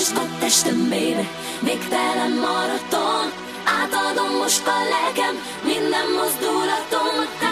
Tartsd a testem, baby, végtelen maraton. Átadom most a lelkem, minden mozdulatom.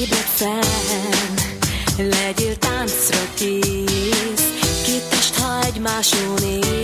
ébred fel, legyél táncra kész, két ha egymásról néz.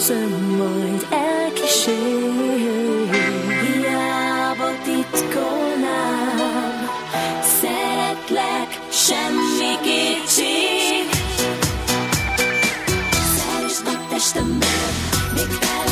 közöm majd elkísér. Hiába titkolnám, szeretlek, semmi kétség. Szeresd a testemben, még fel